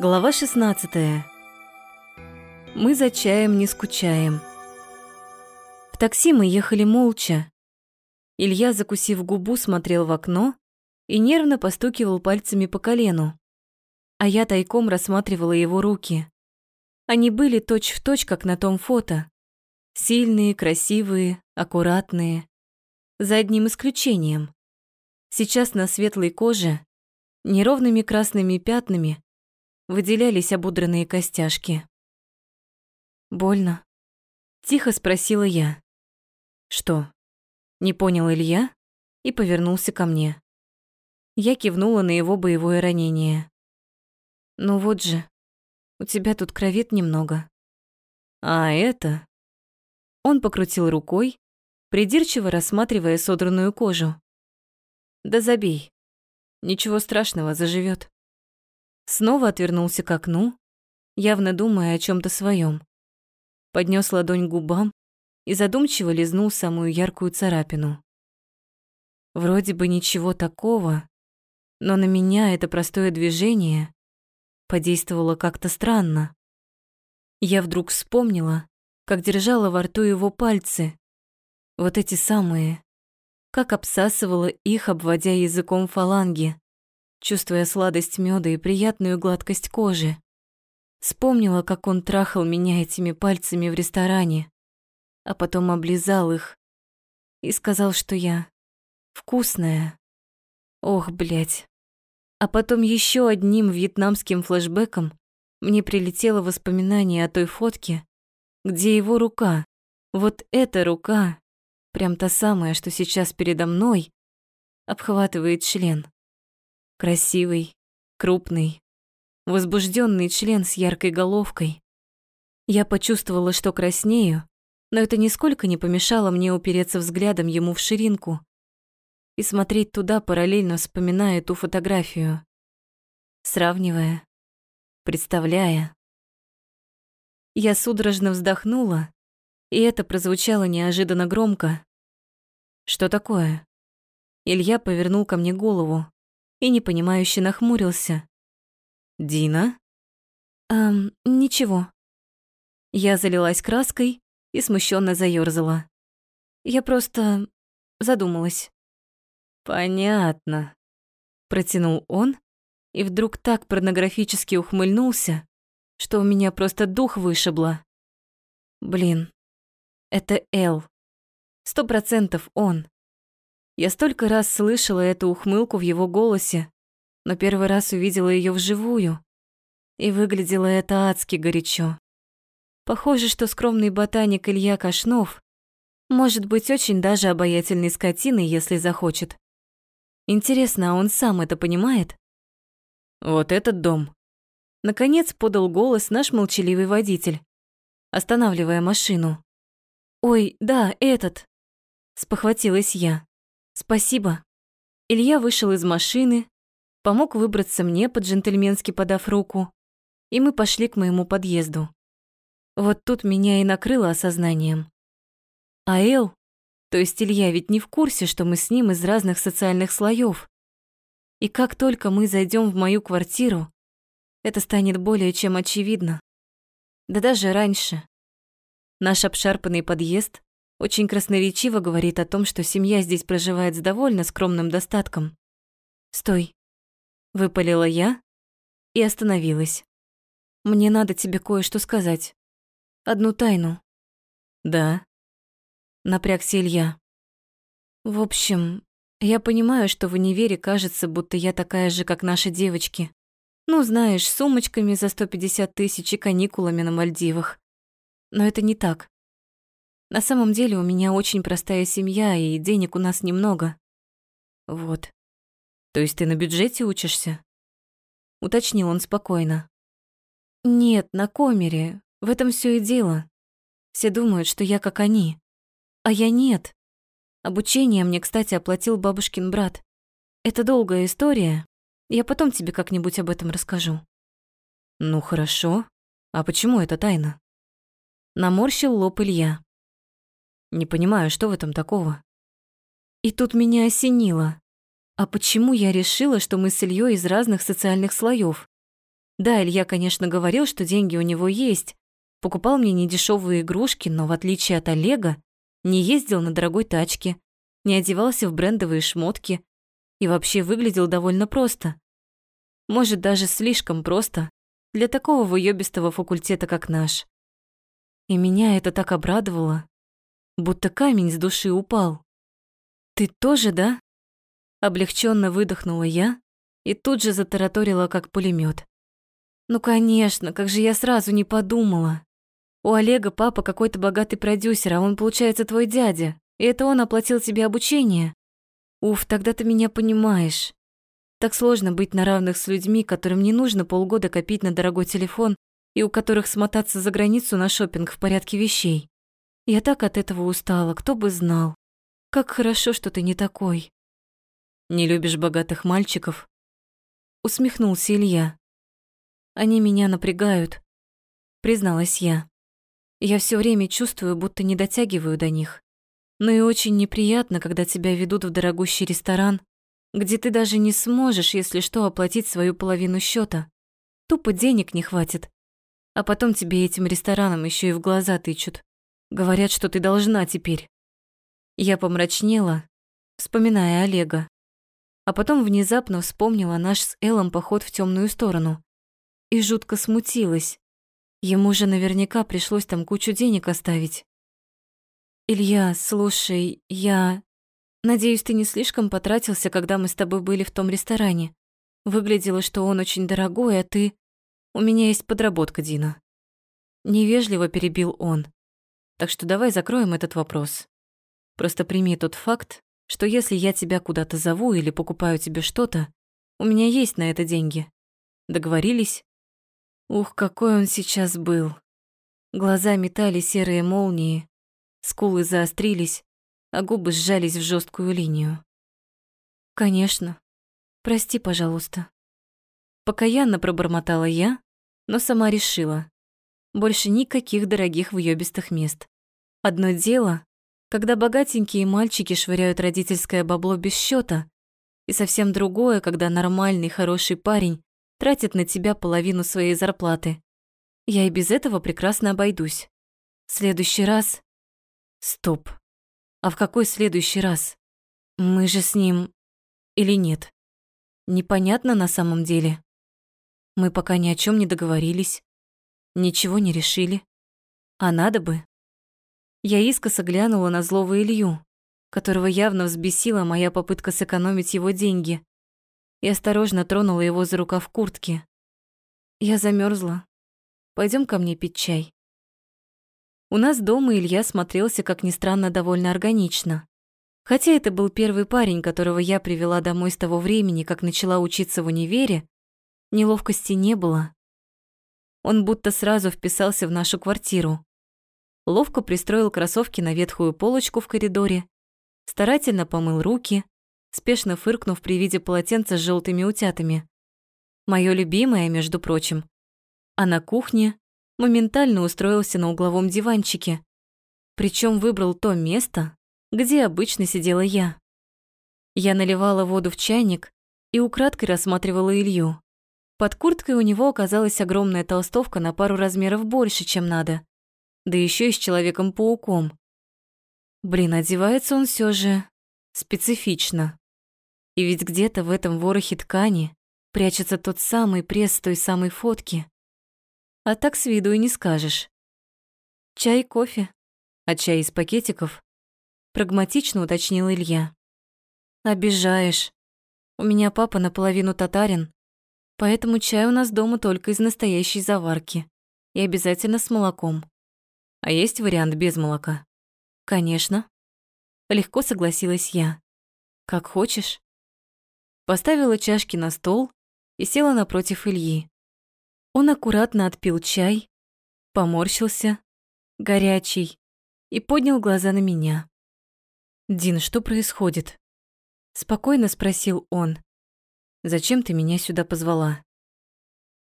Глава 16. Мы за чаем не скучаем. В такси мы ехали молча. Илья, закусив губу, смотрел в окно и нервно постукивал пальцами по колену. А я тайком рассматривала его руки. Они были точь-в-точь, точь, как на том фото. Сильные, красивые, аккуратные. За одним исключением. Сейчас на светлой коже неровными красными пятнами выделялись ободранные костяшки. «Больно?» — тихо спросила я. «Что?» — не понял Илья и повернулся ко мне. Я кивнула на его боевое ранение. «Ну вот же, у тебя тут кровит немного». «А это?» Он покрутил рукой, придирчиво рассматривая содранную кожу. «Да забей. Ничего страшного, заживет. Снова отвернулся к окну, явно думая о чем то своем. Поднес ладонь к губам и задумчиво лизнул самую яркую царапину. Вроде бы ничего такого, но на меня это простое движение подействовало как-то странно. Я вдруг вспомнила, как держала во рту его пальцы, вот эти самые, как обсасывала их, обводя языком фаланги чувствуя сладость меда и приятную гладкость кожи. Вспомнила, как он трахал меня этими пальцами в ресторане, а потом облизал их и сказал, что я вкусная. Ох, блядь. А потом еще одним вьетнамским флешбеком мне прилетело воспоминание о той фотке, где его рука, вот эта рука, прям та самая, что сейчас передо мной, обхватывает член. Красивый, крупный, возбужденный член с яркой головкой. Я почувствовала, что краснею, но это нисколько не помешало мне упереться взглядом ему в ширинку и смотреть туда, параллельно вспоминая ту фотографию, сравнивая, представляя. Я судорожно вздохнула, и это прозвучало неожиданно громко. «Что такое?» Илья повернул ко мне голову и непонимающе нахмурился. «Дина?» «Эм, ничего». Я залилась краской и смущенно заёрзала. Я просто задумалась. «Понятно», — протянул он и вдруг так порнографически ухмыльнулся, что у меня просто дух вышибло. Блин, это Эл. Сто процентов он. Я столько раз слышала эту ухмылку в его голосе, но первый раз увидела ее вживую. И выглядело это адски горячо. Похоже, что скромный ботаник Илья Кашнов может быть очень даже обаятельной скотиной, если захочет. Интересно, а он сам это понимает? Вот этот дом. Наконец подал голос наш молчаливый водитель, останавливая машину. «Ой, да, этот!» Спохватилась я. «Спасибо». Илья вышел из машины, помог выбраться мне, по-джентльменски подав руку, и мы пошли к моему подъезду. Вот тут меня и накрыло осознанием. А Эл, то есть Илья, ведь не в курсе, что мы с ним из разных социальных слоев. И как только мы зайдем в мою квартиру, это станет более чем очевидно. Да даже раньше. Наш обшарпанный подъезд очень красноречиво говорит о том, что семья здесь проживает с довольно скромным достатком. «Стой!» — выпалила я и остановилась. «Мне надо тебе кое-что сказать. Одну тайну». «Да?» — напрягся Илья. «В общем, я понимаю, что в универе кажется, будто я такая же, как наши девочки. Ну, знаешь, сумочками за 150 тысяч и каникулами на Мальдивах. Но это не так. На самом деле у меня очень простая семья, и денег у нас немного. Вот. То есть ты на бюджете учишься? Уточнил он спокойно. Нет, на комере. В этом все и дело. Все думают, что я как они. А я нет. Обучение мне, кстати, оплатил бабушкин брат. Это долгая история. Я потом тебе как-нибудь об этом расскажу. Ну хорошо. А почему это тайна? Наморщил лоб Илья. Не понимаю, что в этом такого. И тут меня осенило. А почему я решила, что мы с Ильей из разных социальных слоев? Да, Илья, конечно, говорил, что деньги у него есть, покупал мне недешевые игрушки, но в отличие от Олега, не ездил на дорогой тачке, не одевался в брендовые шмотки и вообще выглядел довольно просто. Может, даже слишком просто для такого выёбистого факультета, как наш. И меня это так обрадовало, будто камень с души упал. «Ты тоже, да?» Облегченно выдохнула я и тут же затараторила, как пулемет. «Ну, конечно, как же я сразу не подумала. У Олега папа какой-то богатый продюсер, а он, получается, твой дядя, и это он оплатил тебе обучение. Уф, тогда ты меня понимаешь. Так сложно быть на равных с людьми, которым не нужно полгода копить на дорогой телефон и у которых смотаться за границу на шопинг в порядке вещей. Я так от этого устала, кто бы знал. Как хорошо, что ты не такой. Не любишь богатых мальчиков? Усмехнулся Илья. Они меня напрягают, призналась я. Я все время чувствую, будто не дотягиваю до них. Но и очень неприятно, когда тебя ведут в дорогущий ресторан, где ты даже не сможешь, если что, оплатить свою половину счета. Тупо денег не хватит. А потом тебе этим рестораном еще и в глаза тычут. Говорят, что ты должна теперь. Я помрачнела, вспоминая Олега. А потом внезапно вспомнила наш с Эллом поход в темную сторону. И жутко смутилась. Ему же наверняка пришлось там кучу денег оставить. «Илья, слушай, я... Надеюсь, ты не слишком потратился, когда мы с тобой были в том ресторане. Выглядело, что он очень дорогой, а ты... У меня есть подработка, Дина». Невежливо перебил он. Так что давай закроем этот вопрос. Просто прими тот факт, что если я тебя куда-то зову или покупаю тебе что-то, у меня есть на это деньги. Договорились? Ух, какой он сейчас был. Глаза метали серые молнии, скулы заострились, а губы сжались в жесткую линию. Конечно. Прости, пожалуйста. Покаянно пробормотала я, но сама решила. Больше никаких дорогих въёбистых мест. Одно дело, когда богатенькие мальчики швыряют родительское бабло без счета, и совсем другое, когда нормальный, хороший парень тратит на тебя половину своей зарплаты. Я и без этого прекрасно обойдусь. В следующий раз... Стоп. А в какой следующий раз? Мы же с ним... Или нет? Непонятно на самом деле. Мы пока ни о чем не договорились. Ничего не решили. А надо бы. Я искоса глянула на злого Илью, которого явно взбесила моя попытка сэкономить его деньги, и осторожно тронула его за рукав куртки. Я замерзла. Пойдем ко мне пить чай. У нас дома Илья смотрелся, как ни странно, довольно органично. Хотя это был первый парень, которого я привела домой с того времени, как начала учиться в универе, неловкости не было. Он будто сразу вписался в нашу квартиру. Ловко пристроил кроссовки на ветхую полочку в коридоре, старательно помыл руки, спешно фыркнув при виде полотенца с желтыми утятами. Моё любимое, между прочим. А на кухне моментально устроился на угловом диванчике. Причем выбрал то место, где обычно сидела я. Я наливала воду в чайник и украдкой рассматривала Илью. Под курткой у него оказалась огромная толстовка на пару размеров больше, чем надо. Да еще и с Человеком-пауком. Блин, одевается он все же специфично. И ведь где-то в этом ворохе ткани прячется тот самый пресс той самой фотки. А так с виду и не скажешь. Чай, кофе, а чай из пакетиков? Прагматично уточнил Илья. Обижаешь. У меня папа наполовину татарин, Поэтому чай у нас дома только из настоящей заварки. И обязательно с молоком. А есть вариант без молока? Конечно. Легко согласилась я. Как хочешь. Поставила чашки на стол и села напротив Ильи. Он аккуратно отпил чай, поморщился, горячий, и поднял глаза на меня. «Дин, что происходит?» Спокойно спросил он. Зачем ты меня сюда позвала?»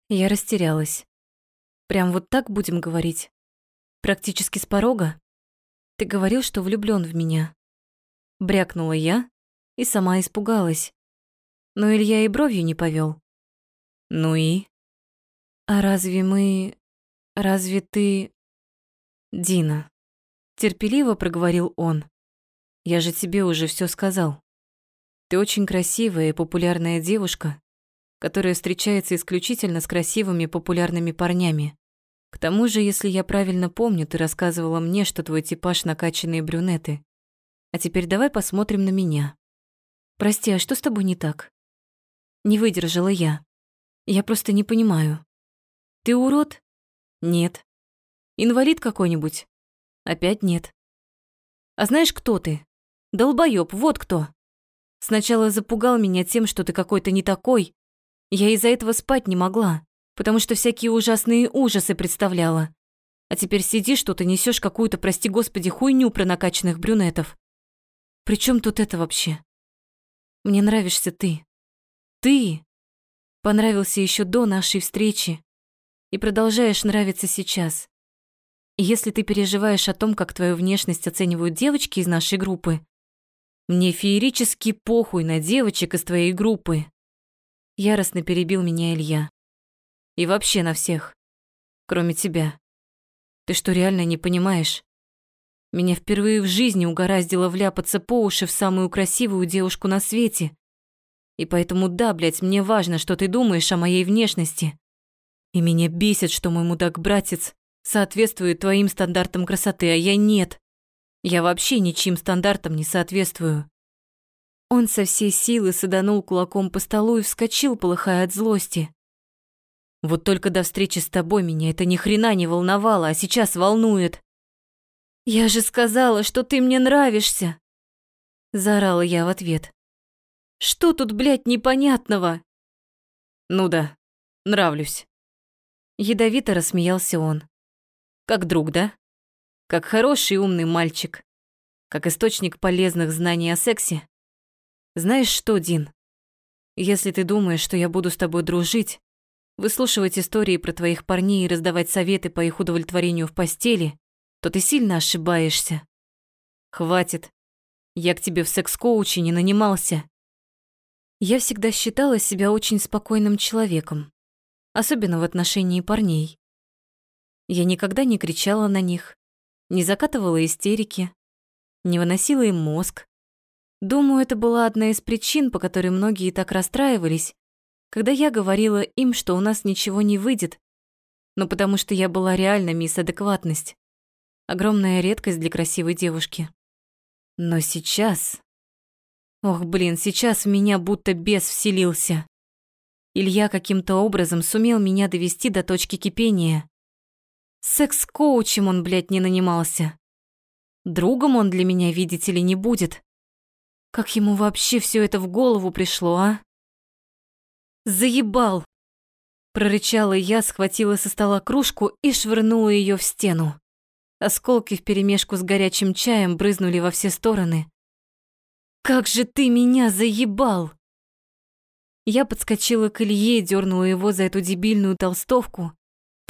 Я растерялась. «Прям вот так будем говорить? Практически с порога? Ты говорил, что влюблён в меня». Брякнула я и сама испугалась. Но Илья и бровью не повёл. «Ну и?» А разве мы... Разве ты... Дина, терпеливо проговорил он. Я же тебе уже все сказал. Ты очень красивая и популярная девушка, которая встречается исключительно с красивыми популярными парнями. К тому же, если я правильно помню, ты рассказывала мне, что твой типаж накачанные брюнеты. А теперь давай посмотрим на меня. Прости, а что с тобой не так? Не выдержала я. Я просто не понимаю. Ты урод? Нет. Инвалид какой-нибудь? Опять нет. А знаешь, кто ты? Долбоёб, вот кто. Сначала запугал меня тем, что ты какой-то не такой. Я из-за этого спать не могла, потому что всякие ужасные ужасы представляла. А теперь сидишь тут и несёшь какую-то, прости господи, хуйню про накачанных брюнетов. При чем тут это вообще? Мне нравишься ты. Ты понравился еще до нашей встречи и продолжаешь нравиться сейчас. И если ты переживаешь о том, как твою внешность оценивают девочки из нашей группы, мне феерически похуй на девочек из твоей группы. Яростно перебил меня Илья. И вообще на всех, кроме тебя. Ты что, реально не понимаешь? Меня впервые в жизни угораздило вляпаться по уши в самую красивую девушку на свете. И поэтому да, блядь, мне важно, что ты думаешь о моей внешности. И меня бесит, что мой мудак-братец соответствует твоим стандартам красоты, а я нет. Я вообще ничьим стандартам не соответствую. Он со всей силы саданул кулаком по столу и вскочил, полыхая от злости. Вот только до встречи с тобой меня это ни хрена не волновало, а сейчас волнует. «Я же сказала, что ты мне нравишься!» Заорала я в ответ. «Что тут, блядь, непонятного?» «Ну да, нравлюсь». Ядовито рассмеялся он. «Как друг, да? Как хороший умный мальчик. Как источник полезных знаний о сексе. Знаешь что, Дин? Если ты думаешь, что я буду с тобой дружить, выслушивать истории про твоих парней и раздавать советы по их удовлетворению в постели, то ты сильно ошибаешься. Хватит. Я к тебе в секс-коуче не нанимался. Я всегда считала себя очень спокойным человеком, особенно в отношении парней. Я никогда не кричала на них, не закатывала истерики, не выносила им мозг. Думаю, это была одна из причин, по которой многие так расстраивались, когда я говорила им, что у нас ничего не выйдет, но потому что я была реально мисс адекватность. Огромная редкость для красивой девушки. Но сейчас... Ох, блин, сейчас в меня будто бес вселился. Илья каким-то образом сумел меня довести до точки кипения. Секс-коучем он, блядь, не нанимался. Другом он для меня, видите ли, не будет. Как ему вообще все это в голову пришло, а? Заебал! Прорычала я, схватила со стола кружку и швырнула ее в стену. Осколки вперемешку с горячим чаем брызнули во все стороны. «Как же ты меня заебал!» Я подскочила к Илье, дернула его за эту дебильную толстовку,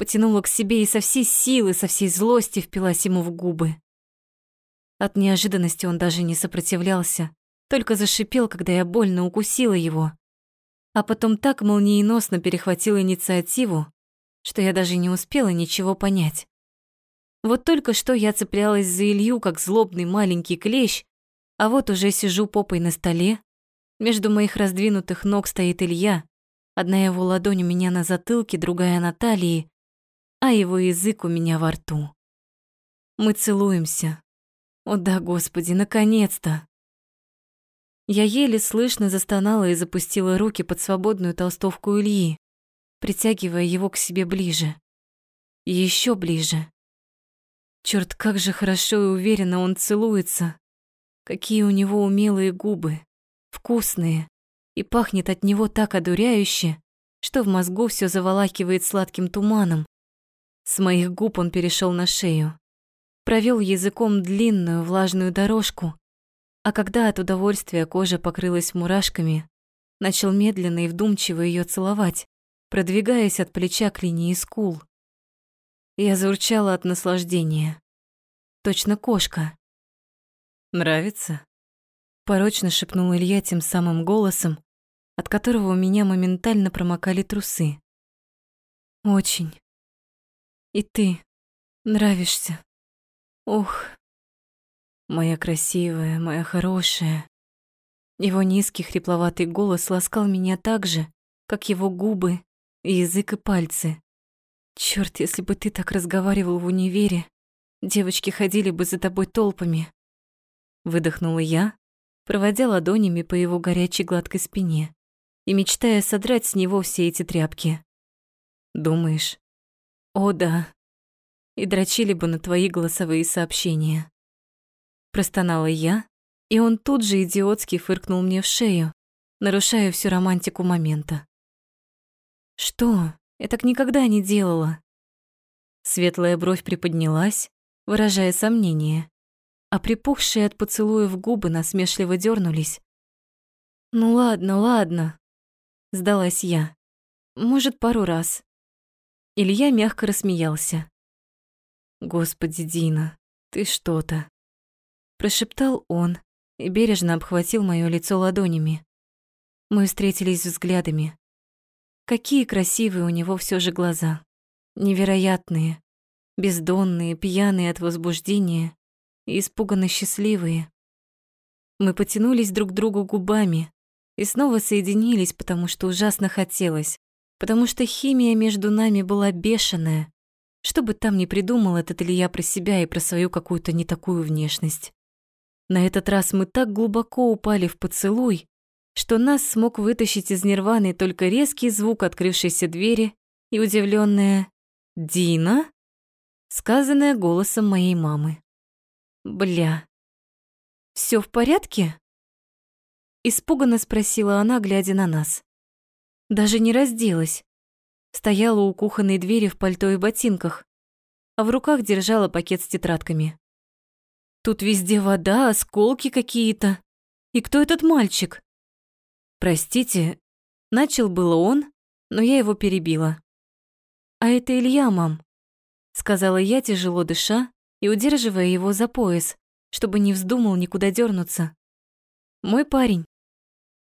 потянула к себе и со всей силы, со всей злости впилась ему в губы. От неожиданности он даже не сопротивлялся, только зашипел, когда я больно укусила его. А потом так молниеносно перехватил инициативу, что я даже не успела ничего понять. Вот только что я цеплялась за Илью, как злобный маленький клещ, а вот уже сижу попой на столе. Между моих раздвинутых ног стоит Илья. Одна его ладонь у меня на затылке, другая на талии, а его язык у меня во рту. Мы целуемся. О да, Господи, наконец-то! Я еле слышно застонала и запустила руки под свободную толстовку Ильи, притягивая его к себе ближе. Еще ближе. Черт, как же хорошо и уверенно он целуется. Какие у него умелые губы, вкусные, и пахнет от него так одуряюще, что в мозгу все заволакивает сладким туманом. С моих губ он перешел на шею, провел языком длинную влажную дорожку, а когда от удовольствия кожа покрылась мурашками, начал медленно и вдумчиво ее целовать, продвигаясь от плеча к линии скул. Я заурчала от наслаждения. Точно кошка. «Нравится?» Порочно шепнул Илья тем самым голосом, от которого у меня моментально промокали трусы. Очень. И ты нравишься. Ух, моя красивая, моя хорошая. Его низкий хрипловатый голос ласкал меня так же, как его губы, язык и пальцы. Чёрт, если бы ты так разговаривал в универе, девочки ходили бы за тобой толпами. Выдохнула я, проводя ладонями по его горячей гладкой спине и мечтая содрать с него все эти тряпки. Думаешь? О, да. И дрочили бы на твои голосовые сообщения. Простонала я, и он тут же идиотски фыркнул мне в шею, нарушая всю романтику момента. Что? Я так никогда не делала. Светлая бровь приподнялась, выражая сомнение, а припухшие от поцелуев губы насмешливо дернулись. «Ну ладно, ладно», — сдалась я. «Может, пару раз». Илья мягко рассмеялся. «Господи, Дина, ты что-то», — прошептал он и бережно обхватил моё лицо ладонями. Мы встретились взглядами. Какие красивые у него все же глаза. Невероятные, бездонные, пьяные от возбуждения и испуганно счастливые. Мы потянулись друг к другу губами и снова соединились, потому что ужасно хотелось, потому что химия между нами была бешеная, что бы там ни придумал этот Илья про себя и про свою какую-то не такую внешность. На этот раз мы так глубоко упали в поцелуй, что нас смог вытащить из нирваны только резкий звук открывшейся двери и удивленная «Дина?» сказанное голосом моей мамы. «Бля, все в порядке?» Испуганно спросила она, глядя на нас. Даже не разделась. Стояла у кухонной двери в пальто и ботинках, а в руках держала пакет с тетрадками. Тут везде вода, осколки какие-то. И кто этот мальчик? «Простите», — начал было он, но я его перебила. «А это Илья, мам», — сказала я, тяжело дыша и удерживая его за пояс, чтобы не вздумал никуда дернуться. «Мой парень».